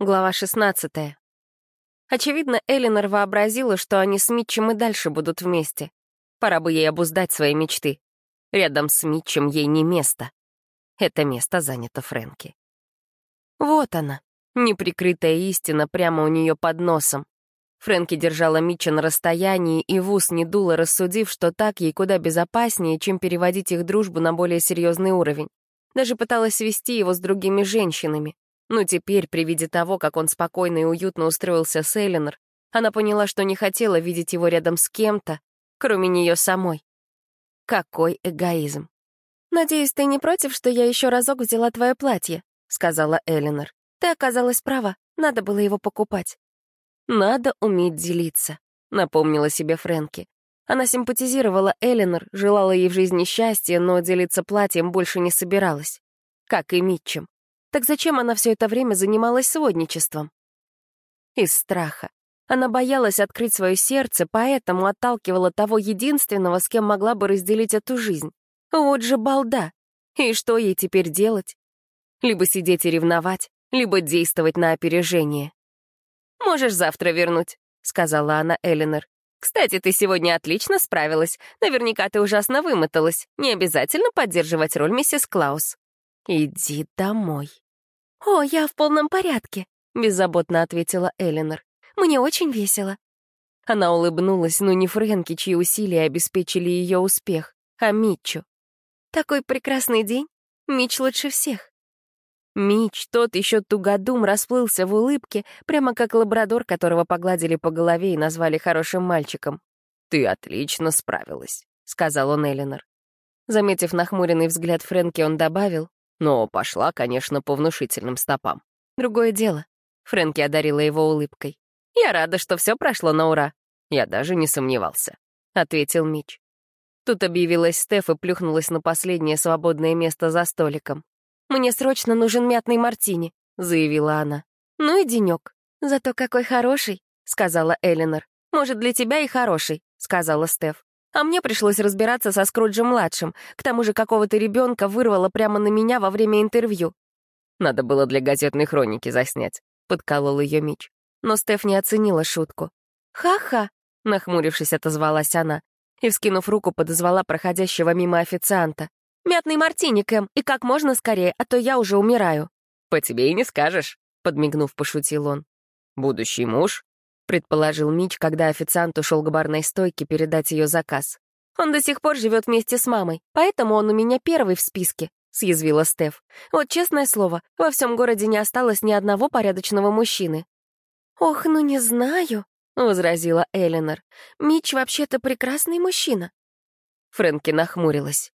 Глава 16. Очевидно, Элинор вообразила, что они с Митчем и дальше будут вместе. Пора бы ей обуздать свои мечты. Рядом с Митчем ей не место. Это место занято Фрэнки. Вот она, неприкрытая истина прямо у нее под носом. Фрэнки держала Митча на расстоянии и в ус не дула, рассудив, что так ей куда безопаснее, чем переводить их дружбу на более серьезный уровень. Даже пыталась свести его с другими женщинами. Но теперь, при виде того, как он спокойно и уютно устроился с Эллинор, она поняла, что не хотела видеть его рядом с кем-то, кроме нее самой. Какой эгоизм. «Надеюсь, ты не против, что я еще разок взяла твое платье», — сказала Эллинор. «Ты оказалась права, надо было его покупать». «Надо уметь делиться», — напомнила себе Фрэнки. Она симпатизировала Эллинор, желала ей в жизни счастья, но делиться платьем больше не собиралась. Как и Митчем. Так зачем она все это время занималась сводничеством? Из страха. Она боялась открыть свое сердце, поэтому отталкивала того единственного, с кем могла бы разделить эту жизнь. Вот же балда! И что ей теперь делать? Либо сидеть и ревновать, либо действовать на опережение. «Можешь завтра вернуть», — сказала она Элинор. «Кстати, ты сегодня отлично справилась. Наверняка ты ужасно вымоталась. Не обязательно поддерживать роль миссис Клаус». «Иди домой». «О, я в полном порядке», — беззаботно ответила Элинор. «Мне очень весело». Она улыбнулась, но не Фрэнки, чьи усилия обеспечили ее успех, а Митчу. «Такой прекрасный день. Митч лучше всех». Мич, тот еще тугодум, расплылся в улыбке, прямо как лабрадор, которого погладили по голове и назвали хорошим мальчиком. «Ты отлично справилась», — сказал он Элинор. Заметив нахмуренный взгляд Фрэнки, он добавил, но пошла, конечно, по внушительным стопам. Другое дело. Фрэнки одарила его улыбкой. «Я рада, что все прошло на ура». «Я даже не сомневался», — ответил Мич. Тут объявилась Стеф и плюхнулась на последнее свободное место за столиком. «Мне срочно нужен мятный мартини», — заявила она. «Ну и денек. Зато какой хороший», — сказала Элинор. «Может, для тебя и хороший», — сказала Стеф. А мне пришлось разбираться со Скруджем-младшим. К тому же какого-то ребенка вырвало прямо на меня во время интервью. Надо было для газетной хроники заснять, — подколол ее Мич. Но Стеф не оценила шутку. «Ха-ха», — нахмурившись, отозвалась она и, вскинув руку, подозвала проходящего мимо официанта. «Мятный мартини, Кэм, и как можно скорее, а то я уже умираю». «По тебе и не скажешь», — подмигнув, пошутил он. «Будущий муж?» Предположил Мич, когда официант ушел к барной стойке передать ее заказ. «Он до сих пор живет вместе с мамой, поэтому он у меня первый в списке», — съязвила Стеф. «Вот честное слово, во всем городе не осталось ни одного порядочного мужчины». «Ох, ну не знаю», — возразила Эленор. «Мич вообще-то прекрасный мужчина». Фрэнки нахмурилась.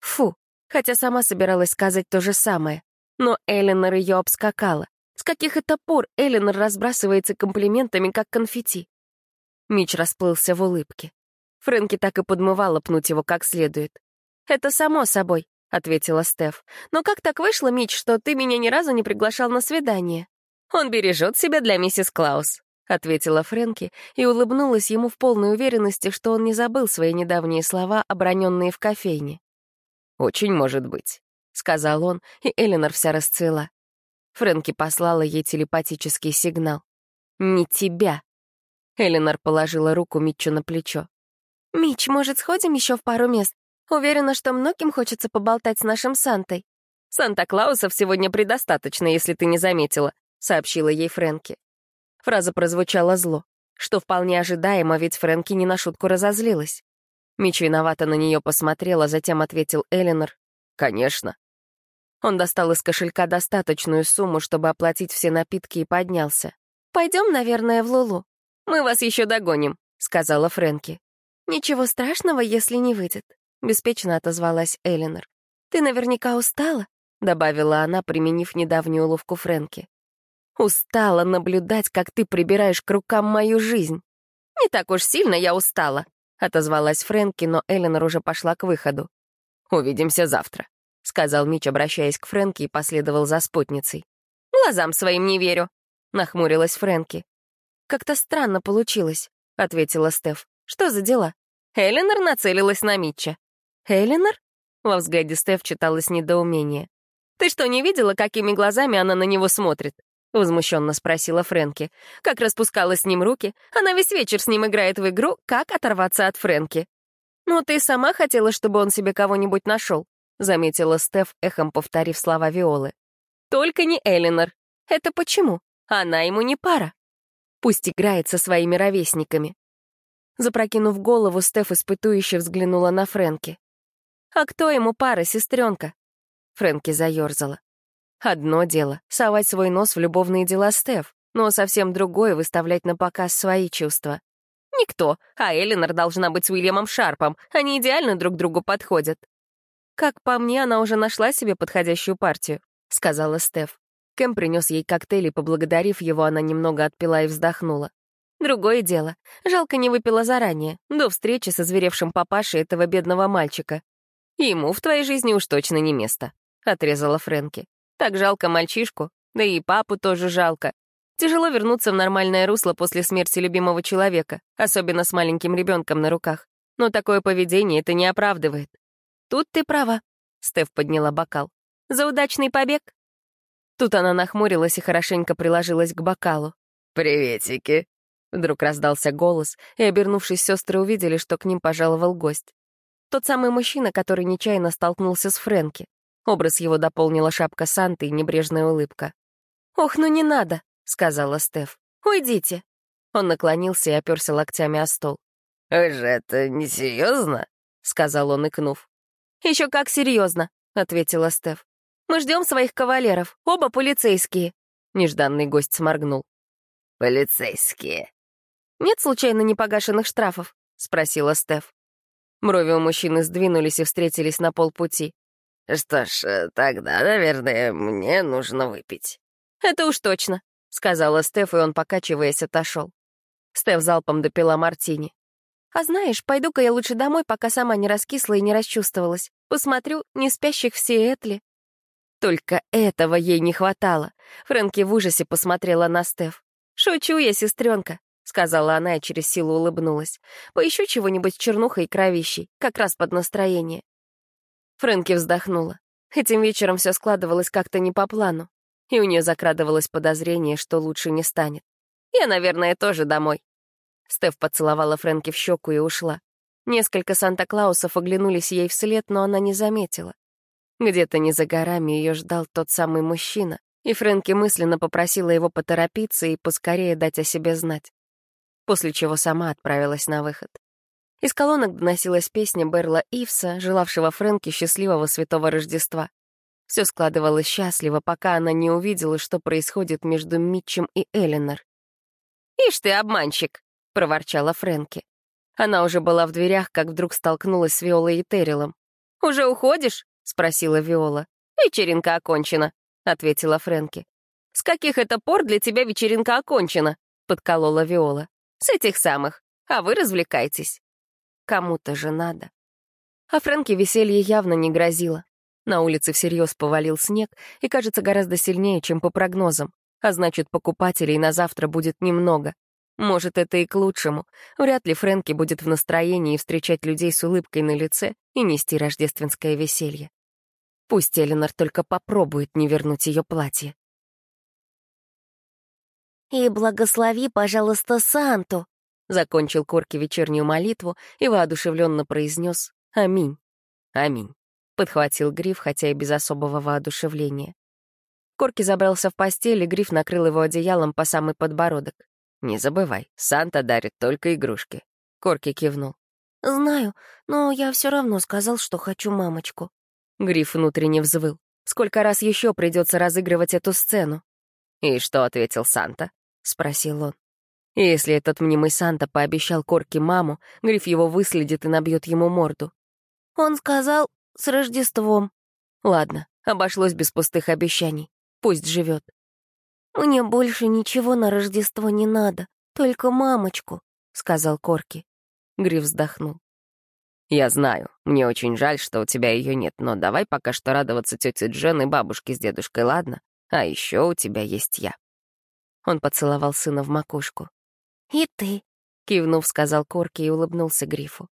«Фу», хотя сама собиралась сказать то же самое. Но Эленор ее обскакала. Каких это пор Эллинор разбрасывается комплиментами, как конфетти? Мич расплылся в улыбке. Фрэнки так и подмывала пнуть его как следует. «Это само собой», — ответила Стеф. «Но как так вышло, Мич, что ты меня ни разу не приглашал на свидание?» «Он бережет себя для миссис Клаус», — ответила Фрэнки и улыбнулась ему в полной уверенности, что он не забыл свои недавние слова, оброненные в кофейне. «Очень может быть», — сказал он, и Элинор вся расцвела. Фрэнки послала ей телепатический сигнал. «Не тебя!» Эленор положила руку Митчу на плечо. «Митч, может, сходим еще в пару мест? Уверена, что многим хочется поболтать с нашим Сантой». «Санта-Клаусов сегодня предостаточно, если ты не заметила», — сообщила ей Фрэнки. Фраза прозвучала зло, что вполне ожидаемо, ведь Фрэнки не на шутку разозлилась. Митч виновато на нее посмотрел, а затем ответил Эленор. «Конечно, он достал из кошелька достаточную сумму, чтобы оплатить все напитки и поднялся. «Пойдем, наверное, в Лулу. Мы вас еще догоним», — сказала Фрэнки. «Ничего страшного, если не выйдет», — беспечно отозвалась Элинор. «Ты наверняка устала?» — добавила она, применив недавнюю уловку Фрэнки. «Устала наблюдать, как ты прибираешь к рукам мою жизнь». «Не так уж сильно я устала», — отозвалась Фрэнки, но Элинор уже пошла к выходу. «Увидимся завтра», — сказал Мич, обращаясь к Фрэнки, и последовал за спутницей. «Глазам своим не верю», — нахмурилась Фрэнки. «Как-то странно получилось», — ответила Стеф. «Что за дела?» Эленор нацелилась на Митча. «Эленор?» — во взгляде Стеф читалось недоумение. «Ты что, не видела, какими глазами она на него смотрит?» — возмущенно спросила Фрэнки. «Как распускала с ним руки? Она весь вечер с ним играет в игру «Как оторваться от Фрэнки». «Ну, ты сама хотела, чтобы он себе кого-нибудь нашел», заметила Стеф, эхом повторив слова Виолы. «Только не Элинор. Это почему? Она ему не пара. Пусть играет со своими ровесниками». Запрокинув голову, Стеф испытующе взглянула на Фрэнки. «А кто ему пара, сестренка?» Фрэнки заерзала. Одно дело — совать свой нос в любовные дела Стеф, но совсем другое — выставлять на показ свои чувства. Никто, а Элинор должна быть с Уильямом Шарпом, они идеально друг другу подходят. «Как по мне, она уже нашла себе подходящую партию», — сказала Стеф. Кэм принес ей коктейль, и, поблагодарив его, она немного отпила и вздохнула. Другое дело. Жалко не выпила заранее, до встречи со зверевшим папашей этого бедного мальчика. Ему в твоей жизни уж точно не место, — отрезала Фрэнки. Так жалко мальчишку, да и папу тоже жалко. Тяжело вернуться в нормальное русло после смерти любимого человека, особенно с маленьким ребенком на руках. Но такое поведение это не оправдывает. Тут ты права. Стеф подняла бокал. За удачный побег. Тут она нахмурилась и хорошенько приложилась к бокалу. «Приветики!» Вдруг раздался голос, и, обернувшись, сестры увидели, что к ним пожаловал гость. Тот самый мужчина, который нечаянно столкнулся с Фрэнки. Образ его дополнила шапка Санты и небрежная улыбка. «Ох, ну не надо», — сказала Стеф. «Уйдите». Он наклонился и оперся локтями о стол. «Вы же это несерьезно?» — сказал он, икнув. Еще как серьезно, ответила Стеф. «Мы ждем своих кавалеров, оба полицейские». Нежданный гость сморгнул. «Полицейские». «Нет случайно непогашенных штрафов?» — спросила Стеф. Брови у мужчины сдвинулись и встретились на полпути. «Что ж, тогда, наверное, мне нужно выпить». «Это уж точно», — сказала Стеф, и он, покачиваясь, отошел. Стеф залпом допила мартини. «А знаешь, пойду-ка я лучше домой, пока сама не раскисла и не расчувствовалась. Посмотрю, не спящих в Сиэтле». Только этого ей не хватало. Фрэнки в ужасе посмотрела на Стеф. «Шучу я, сестренка», — сказала она и через силу улыбнулась. «Поищу чего-нибудь с чернухой и кровищей, как раз под настроение. Фрэнки вздохнула. Этим вечером все складывалось как-то не по плану, и у нее закрадывалось подозрение, что лучше не станет. Я, наверное, тоже домой. Стеф поцеловала Фрэнки в щеку и ушла. Несколько Санта-Клаусов оглянулись ей вслед, но она не заметила. Где-то не за горами ее ждал тот самый мужчина, и Фрэнки мысленно попросила его поторопиться и поскорее дать о себе знать. После чего сама отправилась на выход. Из колонок доносилась песня Берла Ивса, желавшего Фрэнке счастливого святого Рождества. Все складывалось счастливо, пока она не увидела, что происходит между Митчем и Эленор. «Ишь ты, обманщик!» — проворчала Фрэнки. Она уже была в дверях, как вдруг столкнулась с Виолой и Террилом. «Уже уходишь?» — спросила Виола. «Вечеринка окончена», — ответила Фрэнки. «С каких это пор для тебя вечеринка окончена?» — подколола Виола. «С этих самых. А вы развлекайтесь». Кому-то же надо. А Фрэнке веселье явно не грозило. На улице всерьез повалил снег и, кажется, гораздо сильнее, чем по прогнозам. А значит, покупателей на завтра будет немного. Может, это и к лучшему. Вряд ли Фрэнки будет в настроении встречать людей с улыбкой на лице и нести рождественское веселье. Пусть Эленор только попробует не вернуть ее платье. «И благослови, пожалуйста, Санту», Закончил Корки вечернюю молитву и воодушевленно произнес «Аминь». «Аминь», — подхватил Гриф, хотя и без особого воодушевления. Корки забрался в постель, и Гриф накрыл его одеялом по самый подбородок. «Не забывай, Санта дарит только игрушки». Корки кивнул. «Знаю, но я все равно сказал, что хочу мамочку». Гриф внутренне взвыл. Сколько раз еще придется разыгрывать эту сцену? «И что ответил Санта?» — спросил он. Если этот мнимый Санта пообещал Корке маму, Гриф его выследит и набьет ему морду. Он сказал «с Рождеством». Ладно, обошлось без пустых обещаний. Пусть живет. «Мне больше ничего на Рождество не надо, только мамочку», — сказал Корки. Гриф вздохнул. «Я знаю, мне очень жаль, что у тебя ее нет, но давай пока что радоваться тете Джен и бабушке с дедушкой, ладно? А еще у тебя есть я». Он поцеловал сына в макушку. «И ты», — кивнув, сказал Корки и улыбнулся Грифу.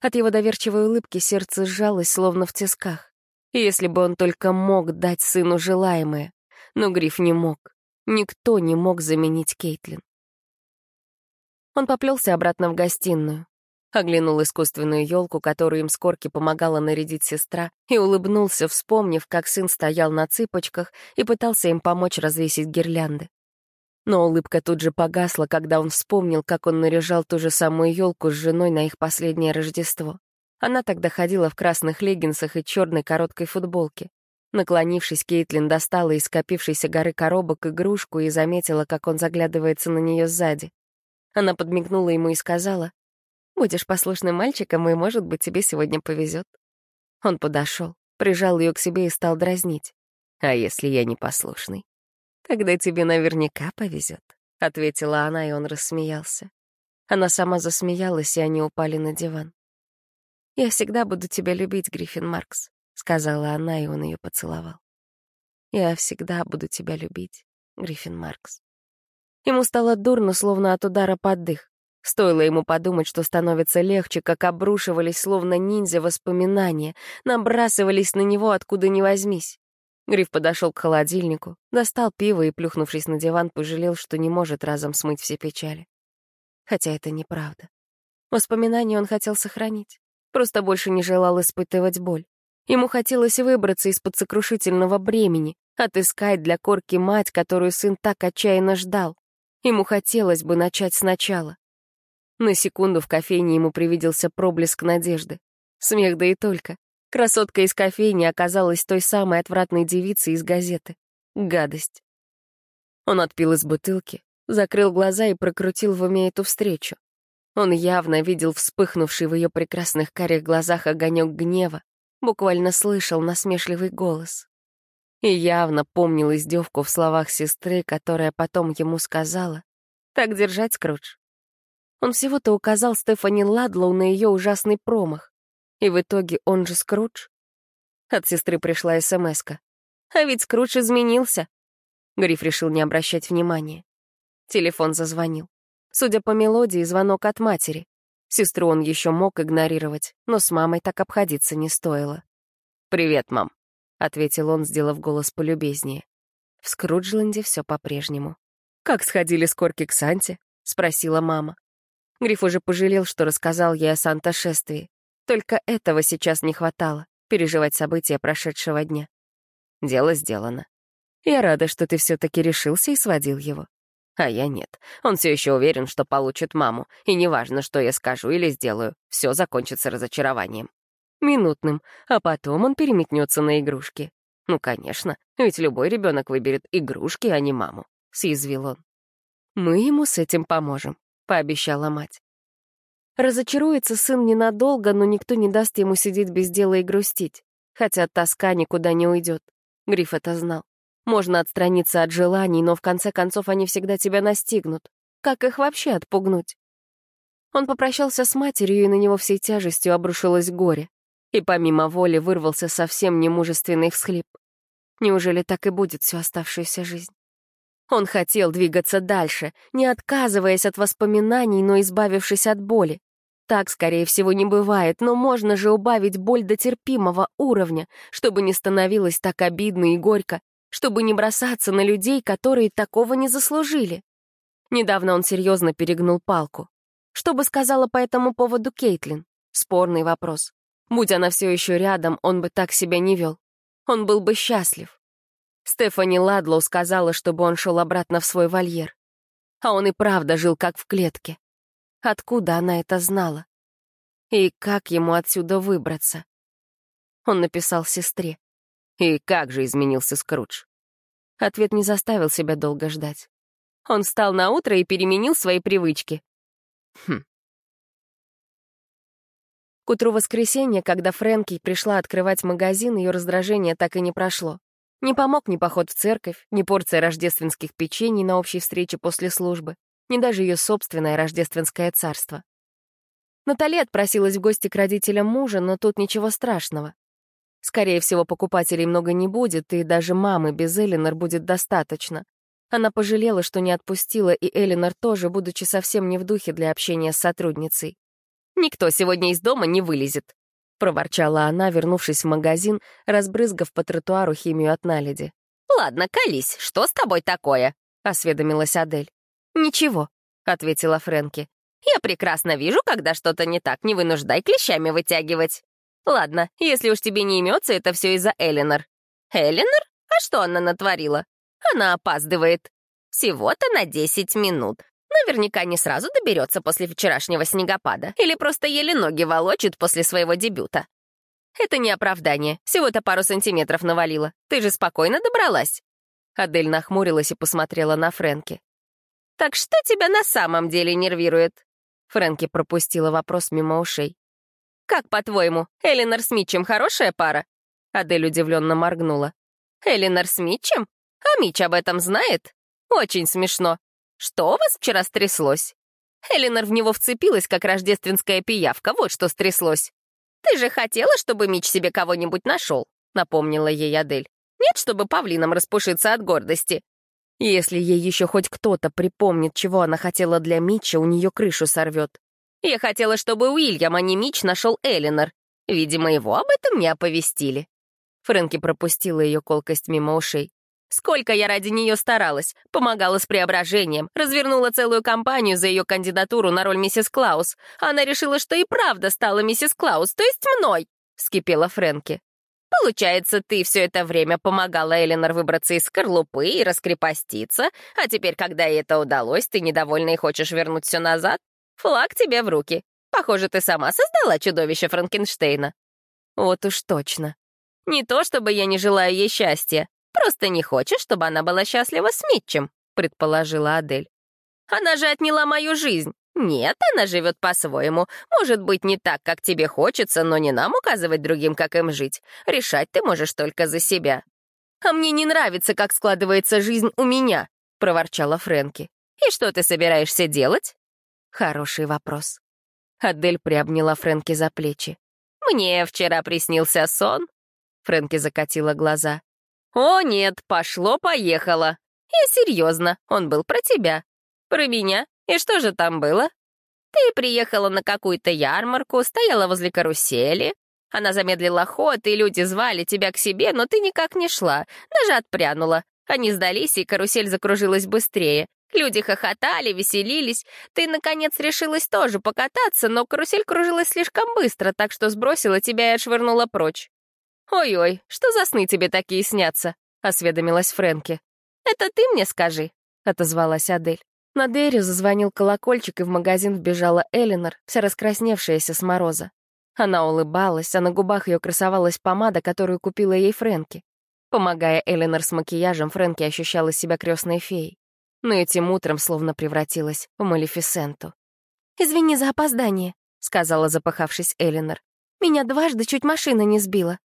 От его доверчивой улыбки сердце сжалось, словно в тисках. Если бы он только мог дать сыну желаемое. Но Гриф не мог. Никто не мог заменить Кейтлин. Он поплелся обратно в гостиную, оглянул искусственную елку, которую им с помогала нарядить сестра, и улыбнулся, вспомнив, как сын стоял на цыпочках и пытался им помочь развесить гирлянды. Но улыбка тут же погасла, когда он вспомнил, как он наряжал ту же самую елку с женой на их последнее Рождество. Она тогда ходила в красных леггинсах и черной короткой футболке. Наклонившись, Кейтлин достала из скопившейся горы коробок игрушку и заметила, как он заглядывается на нее сзади. Она подмигнула ему и сказала, «Будешь послушным мальчиком, и, может быть, тебе сегодня повезет». Он подошел, прижал ее к себе и стал дразнить. «А если я непослушный?» «Тогда тебе наверняка повезет», — ответила она, и он рассмеялся. Она сама засмеялась, и они упали на диван. «Я всегда буду тебя любить, Гриффин Маркс», — сказала она, и он ее поцеловал. «Я всегда буду тебя любить, Гриффин Маркс». Ему стало дурно, словно от удара под дых. Стоило ему подумать, что становится легче, как обрушивались, словно ниндзя, воспоминания, набрасывались на него, откуда ни возьмись. Гриф подошел к холодильнику, достал пиво и, плюхнувшись на диван, пожалел, что не может разом смыть все печали. Хотя это неправда. Воспоминания он хотел сохранить. Просто больше не желал испытывать боль. Ему хотелось выбраться из-под сокрушительного бремени, отыскать для Корки мать, которую сын так отчаянно ждал. Ему хотелось бы начать сначала. На секунду в кофейне ему привиделся проблеск надежды. Смех да и только. Красотка из кофейни оказалась той самой отвратной девицей из газеты. Гадость. Он отпил из бутылки, закрыл глаза и прокрутил в уме эту встречу. Он явно видел вспыхнувший в ее прекрасных карих глазах огонек гнева, буквально слышал насмешливый голос. И явно помнил издевку в словах сестры, которая потом ему сказала «Так держать, Скрудж». Он всего-то указал Стефани Ладлоу на ее ужасный промах. И в итоге он же Скрудж. От сестры пришла смс -ка. А ведь Скрудж изменился. Гриф решил не обращать внимания. Телефон зазвонил. Судя по мелодии, звонок от матери. Сестру он еще мог игнорировать, но с мамой так обходиться не стоило. «Привет, мам», — ответил он, сделав голос полюбезнее. В Скруджленде все по-прежнему. «Как сходили с Корки к Санте?» — спросила мама. Гриф уже пожалел, что рассказал ей о Санта-шествии. Только этого сейчас не хватало — переживать события прошедшего дня. Дело сделано. Я рада, что ты все-таки решился и сводил его. А я нет. Он все еще уверен, что получит маму, и неважно, что я скажу или сделаю, все закончится разочарованием. Минутным, а потом он переметнется на игрушки. Ну, конечно, ведь любой ребенок выберет игрушки, а не маму, — съязвил он. Мы ему с этим поможем, — пообещала мать. Разочаруется сын ненадолго, но никто не даст ему сидеть без дела и грустить. Хотя тоска никуда не уйдет. Гриф это знал. Можно отстраниться от желаний, но в конце концов они всегда тебя настигнут. Как их вообще отпугнуть? Он попрощался с матерью, и на него всей тяжестью обрушилось горе. И помимо воли вырвался совсем немужественный всхлип. Неужели так и будет всю оставшуюся жизнь? Он хотел двигаться дальше, не отказываясь от воспоминаний, но избавившись от боли. Так, скорее всего, не бывает, но можно же убавить боль до терпимого уровня, чтобы не становилось так обидно и горько, чтобы не бросаться на людей, которые такого не заслужили. Недавно он серьезно перегнул палку. Что бы сказала по этому поводу Кейтлин? Спорный вопрос. Будь она все еще рядом, он бы так себя не вел. Он был бы счастлив. Стефани Ладлоу сказала, чтобы он шел обратно в свой вольер. А он и правда жил как в клетке. Откуда она это знала? И как ему отсюда выбраться? Он написал сестре. И как же изменился Скрудж? Ответ не заставил себя долго ждать. Он встал на утро и переменил свои привычки. Хм. К утру воскресенья, когда Фрэнки пришла открывать магазин, ее раздражение так и не прошло. Не помог ни поход в церковь, ни порция рождественских печений на общей встрече после службы, ни даже ее собственное рождественское царство. Натали отпросилась в гости к родителям мужа, но тут ничего страшного. Скорее всего, покупателей много не будет, и даже мамы без Элинор будет достаточно. Она пожалела, что не отпустила, и Элинор тоже, будучи совсем не в духе для общения с сотрудницей. «Никто сегодня из дома не вылезет», — проворчала она, вернувшись в магазин, разбрызгав по тротуару химию от наледи. «Ладно, колись, что с тобой такое?» — осведомилась Адель. «Ничего», — ответила Фрэнки. «Я прекрасно вижу, когда что-то не так, не вынуждай клещами вытягивать. Ладно, если уж тебе не имется, это все из-за Эленор». «Эленор? А что она натворила? Она опаздывает. Всего-то на 10 минут. Наверняка не сразу доберется после вчерашнего снегопада или просто еле ноги волочит после своего дебюта. Это не оправдание, всего-то пару сантиметров навалило. Ты же спокойно добралась. Адель нахмурилась и посмотрела на Фрэнки. «Так что тебя на самом деле нервирует?» Фрэнки пропустила вопрос мимо ушей. «Как, по-твоему, Элинор с Митчем хорошая пара?» Адель удивленно моргнула. «Элинор с Митчем? А Митч об этом знает? Очень смешно. Что у вас вчера стряслось?» Элинор в него вцепилась, как рождественская пиявка, вот что стряслось. «Ты же хотела, чтобы Митч себе кого-нибудь нашел», — напомнила ей Адель. «Нет, чтобы павлином распушиться от гордости». Если ей еще хоть кто-то припомнит, чего она хотела для Митча, у нее крышу сорвет. «Я хотела, чтобы Уильям, а не Митч, нашел Элинор. Видимо, его об этом не оповестили». Фрэнки пропустила ее колкость мимо ушей. Сколько я ради нее старалась, помогала с преображением, развернула целую кампанию за ее кандидатуру на роль миссис Клаус. Она решила, что и правда стала миссис Клаус, то есть мной, — вскипела Фрэнки. Получается, ты все это время помогала Эленор выбраться из скорлупы и раскрепоститься, а теперь, когда ей это удалось, ты недовольна и хочешь вернуть все назад? Флаг тебе в руки. Похоже, ты сама создала чудовище Франкенштейна. Вот уж точно. Не то, чтобы я не желаю ей счастья. Просто не хочешь, чтобы она была счастлива с Митчем», — предположила Адель. «Она же отняла мою жизнь. Нет, она живет по-своему. Может быть, не так, как тебе хочется, но не нам указывать другим, как им жить. Решать ты можешь только за себя». «А мне не нравится, как складывается жизнь у меня», — проворчала Фрэнки. «И что ты собираешься делать?» Хороший вопрос. Адель приобняла Фрэнки за плечи. «Мне вчера приснился сон». Фрэнки закатила глаза. «О, нет, пошло-поехало. И серьезно, он был про тебя. Про меня? И что же там было? Ты приехала на какую-то ярмарку, стояла возле карусели. Она замедлила ход, и люди звали тебя к себе, но ты никак не шла, даже отпрянула. Они сдались, и карусель закружилась быстрее. Люди хохотали, веселились. Ты, наконец, решилась тоже покататься, но карусель кружилась слишком быстро, так что сбросила тебя и отшвырнула прочь. «Ой-ой, что за сны тебе такие снятся?» — осведомилась Фрэнки. «Это ты мне скажи», — отозвалась Адель. На двери зазвонил колокольчик, и в магазин вбежала Элинор, вся раскрасневшаяся с мороза. Она улыбалась, а на губах ее красовалась помада, которую купила ей Фрэнки. Помогая Элинор с макияжем, Фрэнки ощущала себя крестной феей. Но этим утром словно превратилась в Малефисенту. «Извини за опоздание», — сказала запахавшись Элинор. «Меня дважды чуть машина не сбила».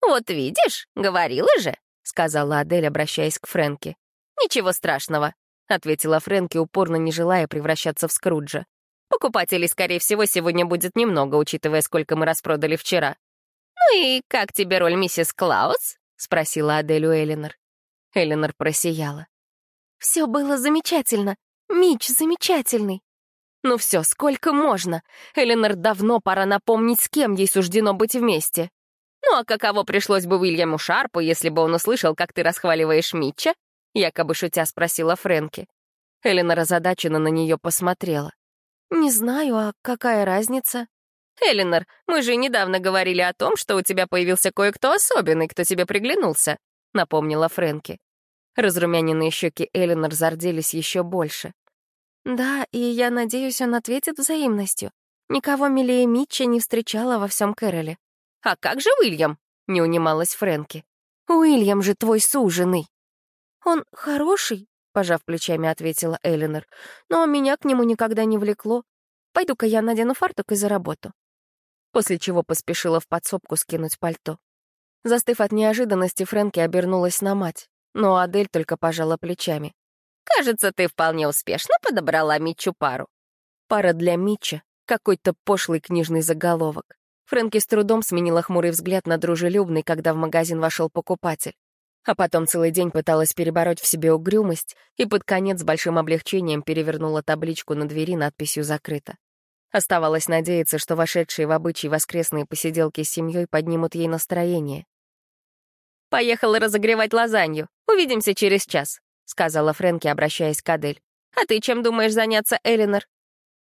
«Вот видишь, говорила же», — сказала Адель, обращаясь к Фрэнке. «Ничего страшного», — ответила Фрэнки, упорно не желая превращаться в Скруджа. «Покупателей, скорее всего, сегодня будет немного, учитывая, сколько мы распродали вчера». «Ну и как тебе роль миссис Клаус?» — спросила Адель у Элинор. Элинор просияла. «Все было замечательно. Мич замечательный». «Ну все, сколько можно? Элинор давно пора напомнить, с кем ей суждено быть вместе». Ну а каково пришлось бы Уильяму Шарпу, если бы он услышал, как ты расхваливаешь Митча? Якобы шутя спросила Фрэнки. Эллина озадаченно на нее посмотрела. «Не знаю, а какая разница?» «Эллинор, мы же недавно говорили о том, что у тебя появился кое-кто особенный, кто тебе приглянулся», — напомнила Фрэнки. Разрумяненные щеки Эллинор зарделись еще больше. «Да, и я надеюсь, он ответит взаимностью. Никого милее Митча не встречала во всем Кэроле. «А как же Уильям?» — не унималась Фрэнки. «Уильям же твой суженый». «Он хороший», — пожав плечами, ответила Элинор, «но меня к нему никогда не влекло. Пойду-ка я надену фартук и за работу». После чего поспешила в подсобку скинуть пальто. Застыв от неожиданности, Фрэнки обернулась на мать, но Адель только пожала плечами. «Кажется, ты вполне успешно подобрала Митчу пару». Пара для Митча — какой-то пошлый книжный заголовок. Фрэнки с трудом сменила хмурый взгляд на дружелюбный, когда в магазин вошел покупатель. А потом целый день пыталась перебороть в себе угрюмость и под конец с большим облегчением перевернула табличку на двери надписью «Закрыто». Оставалось надеяться, что вошедшие в обычай воскресные посиделки с семьей поднимут ей настроение. «Поехала разогревать лазанью. Увидимся через час», — сказала Фрэнки, обращаясь к Адель. «А ты чем думаешь заняться, Элинор?»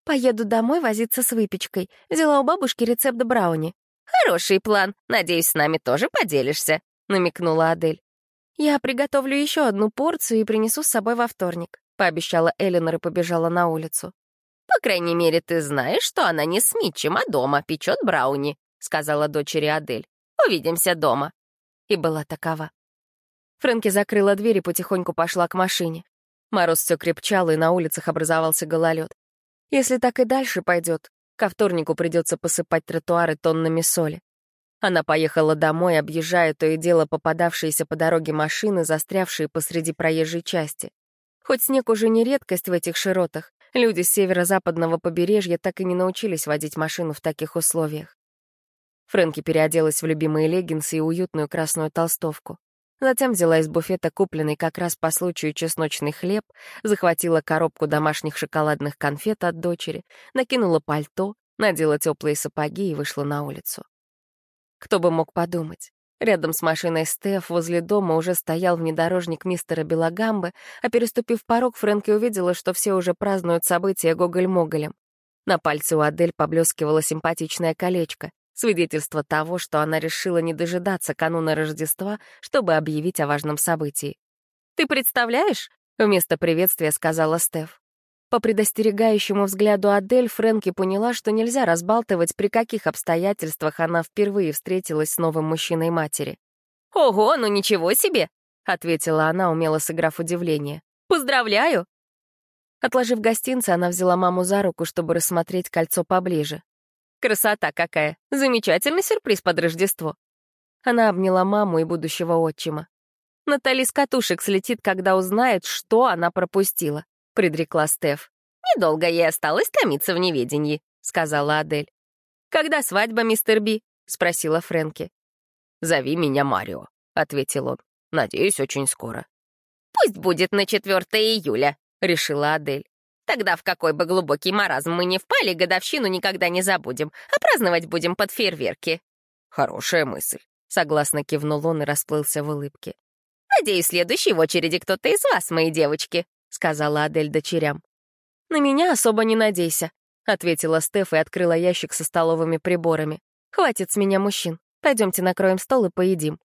«Поеду домой возиться с выпечкой. Взяла у бабушки рецепт брауни». «Хороший план. Надеюсь, с нами тоже поделишься», — намекнула Адель. «Я приготовлю еще одну порцию и принесу с собой во вторник», — пообещала Элинор и побежала на улицу. «По крайней мере, ты знаешь, что она не с Митчем, а дома печет брауни», — сказала дочери Адель. «Увидимся дома». И была такова. Фрэнки закрыла дверь и потихоньку пошла к машине. Мороз все крепчал, и на улицах образовался гололед. Если так и дальше пойдет, ко вторнику придется посыпать тротуары тоннами соли. Она поехала домой, объезжая то и дело попадавшиеся по дороге машины, застрявшие посреди проезжей части. Хоть снег уже не редкость в этих широтах, люди с северо-западного побережья так и не научились водить машину в таких условиях. Фрэнки переоделась в любимые леггинсы и уютную красную толстовку. Затем взяла из буфета купленный как раз по случаю чесночный хлеб, захватила коробку домашних шоколадных конфет от дочери, накинула пальто, надела теплые сапоги и вышла на улицу. Кто бы мог подумать. Рядом с машиной Стеф возле дома уже стоял внедорожник мистера Белагамбы, а переступив порог, Фрэнки увидела, что все уже празднуют события Гоголь-Моголем. На пальце у Адель поблескивало симпатичное колечко, свидетельство того, что она решила не дожидаться кануна Рождества, чтобы объявить о важном событии. «Ты представляешь?» — вместо приветствия сказала Стеф. По предостерегающему взгляду Адель Фрэнки поняла, что нельзя разбалтывать, при каких обстоятельствах она впервые встретилась с новым мужчиной матери. «Ого, ну ничего себе!» — ответила она, умело сыграв удивление. «Поздравляю!» Отложив гостинцы, она взяла маму за руку, чтобы рассмотреть кольцо поближе. «Красота какая! Замечательный сюрприз под Рождество!» Она обняла маму и будущего отчима. Натали с катушек слетит, когда узнает, что она пропустила предрекла Стеф. «Недолго ей осталось томиться в неведении», — сказала Адель. «Когда свадьба, мистер Би?» — спросила Фрэнки. «Зови меня Марио», — ответил он. «Надеюсь, очень скоро». «Пусть будет на 4 июля», — решила Адель. «Тогда в какой бы глубокий маразм мы не впали, годовщину никогда не забудем, а праздновать будем под фейерверки». «Хорошая мысль», — согласно кивнул он и расплылся в улыбке. «Надеюсь, следующий в очереди кто-то из вас, мои девочки», — сказала Адель дочерям. «На меня особо не надейся», — ответила Стеф и открыла ящик со столовыми приборами. «Хватит с меня мужчин. Пойдемте накроем стол и поедим».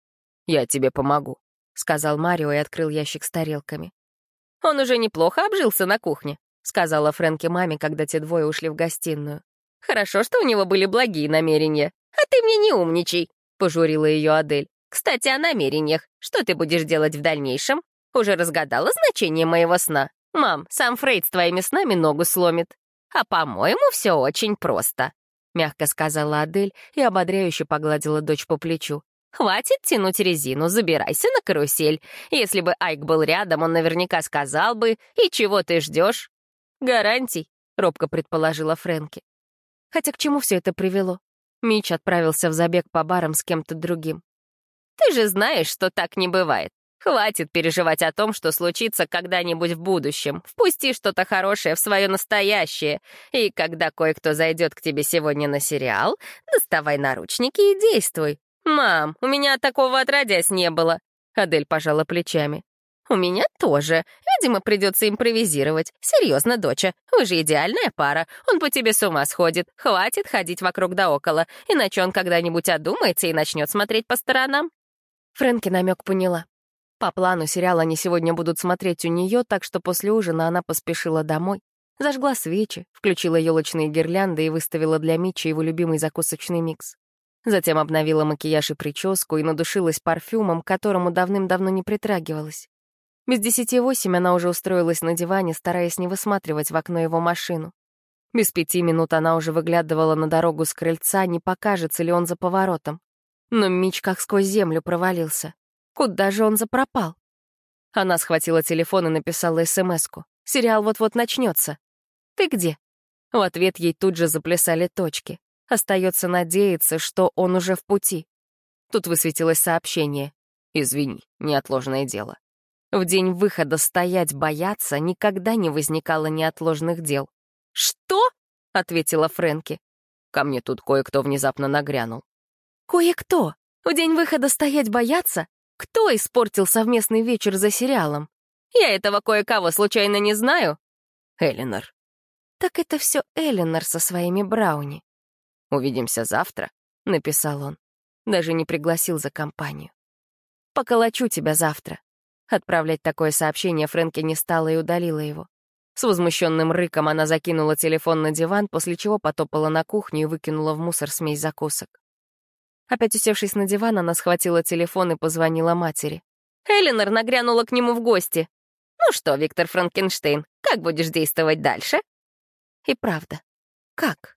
«Я тебе помогу», — сказал Марио и открыл ящик с тарелками. «Он уже неплохо обжился на кухне», — сказала Фрэнки маме, когда те двое ушли в гостиную. «Хорошо, что у него были благие намерения. А ты мне не умничай», — пожурила ее Адель. «Кстати, о намерениях. Что ты будешь делать в дальнейшем?» Уже разгадала значение моего сна? Мам, сам Фрейд с твоими снами ногу сломит. А, по-моему, все очень просто», — мягко сказала Адель и ободряюще погладила дочь по плечу. «Хватит тянуть резину, забирайся на карусель. Если бы Айк был рядом, он наверняка сказал бы, «И чего ты ждешь?» «Гарантий», — робко предположила Фрэнки. Хотя к чему все это привело? Мич отправился в забег по барам с кем-то другим. «Ты же знаешь, что так не бывает. Хватит переживать о том, что случится когда-нибудь в будущем. Впусти что-то хорошее в свое настоящее. И когда кое-кто зайдет к тебе сегодня на сериал, доставай наручники и действуй. «Мам, у меня такого отродясь не было», — Адель пожала плечами. «У меня тоже. Видимо, придется импровизировать. Серьезно, доча, вы же идеальная пара. Он по тебе с ума сходит. Хватит ходить вокруг да около, иначе он когда-нибудь одумается и начнет смотреть по сторонам». Фрэнки намек поняла. По плану сериал они сегодня будут смотреть у нее, так что после ужина она поспешила домой. Зажгла свечи, включила елочные гирлянды и выставила для Митча его любимый закусочный микс. Затем обновила макияж и прическу и надушилась парфюмом, к которому давным-давно не притрагивалась. Без десяти восемь она уже устроилась на диване, стараясь не высматривать в окно его машину. Без пяти минут она уже выглядывала на дорогу с крыльца, не покажется ли он за поворотом. Но Мич как сквозь землю провалился. Куда же он запропал? Она схватила телефон и написала СМС-ку. «Сериал вот-вот начнется. Ты где?» В ответ ей тут же заплясали точки. Остается надеяться, что он уже в пути. Тут высветилось сообщение. «Извини, неотложное дело». В день выхода стоять бояться никогда не возникало неотложных дел. «Что?» — ответила Фрэнки. Ко мне тут кое-кто внезапно нагрянул. «Кое-кто? В день выхода стоять бояться? Кто испортил совместный вечер за сериалом? Я этого кое-кого случайно не знаю?» «Элинор». «Так это все Элинор со своими брауни». «Увидимся завтра», — написал он. Даже не пригласил за компанию. «Поколочу тебя завтра». Отправлять такое сообщение Фрэнки не стала и удалила его. С возмущенным рыком она закинула телефон на диван, после чего потопала на кухню и выкинула в мусор смесь закусок. Опять усевшись на диван, она схватила телефон и позвонила матери. Элинор нагрянула к нему в гости. «Ну что, Виктор Франкенштейн, как будешь действовать дальше?» И правда, как?